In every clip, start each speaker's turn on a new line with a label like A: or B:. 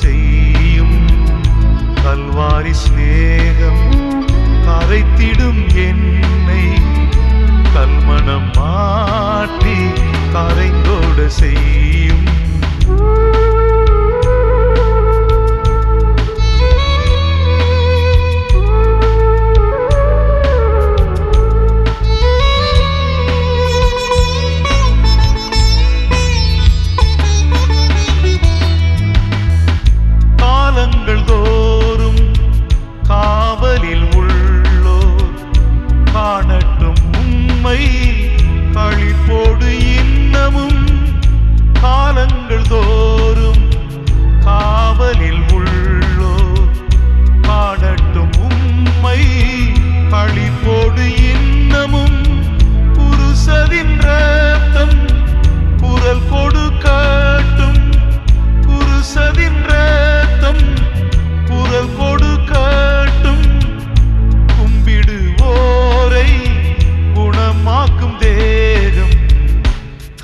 A: செய்யும் கல்வாரி சிநேகம் கரைத்திடும் என்னை. கல்மணம் மாட்டி கரைந்தோட செய்யும்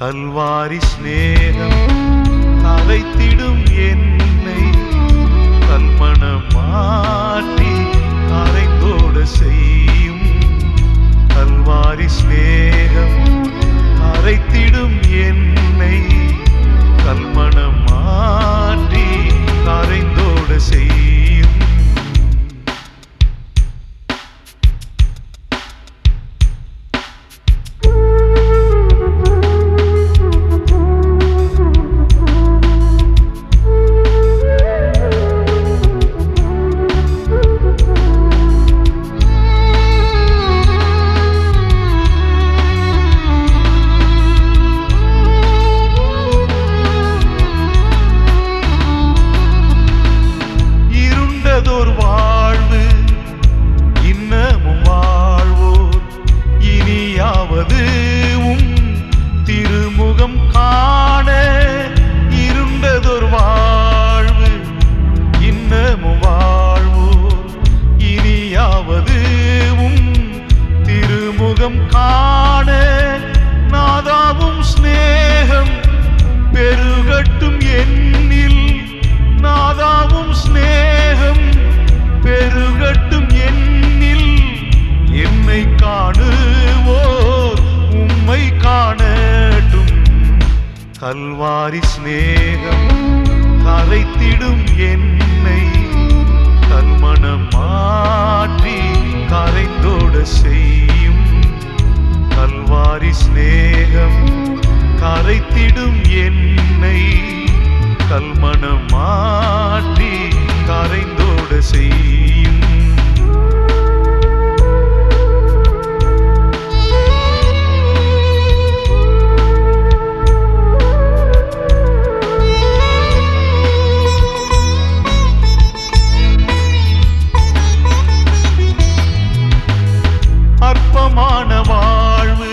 A: கல்வாரி ஸ்நேகம் கலைத்திடும் என் கல்வாரி ஸ்நேகம் கரைத்திடும் என்னை. கல்மணம் மாற்றி கரைந்தோட செய். ஞான வாழ்வு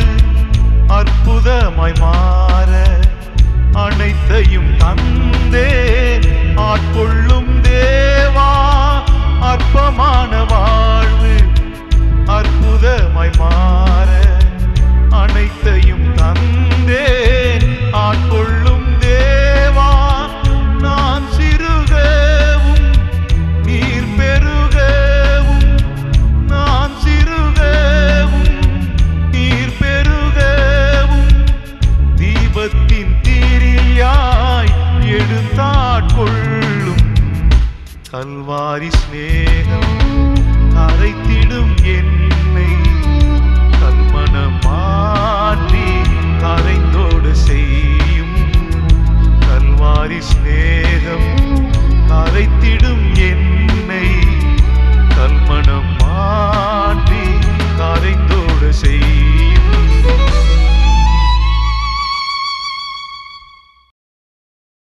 A: அற்புதமாய் மாற அனைத்தையும் தந்தே ஆட்கொள்ளும் கல்வாரி ஸ்நேகம் கரைத்திடும் என்னை கல்மணம்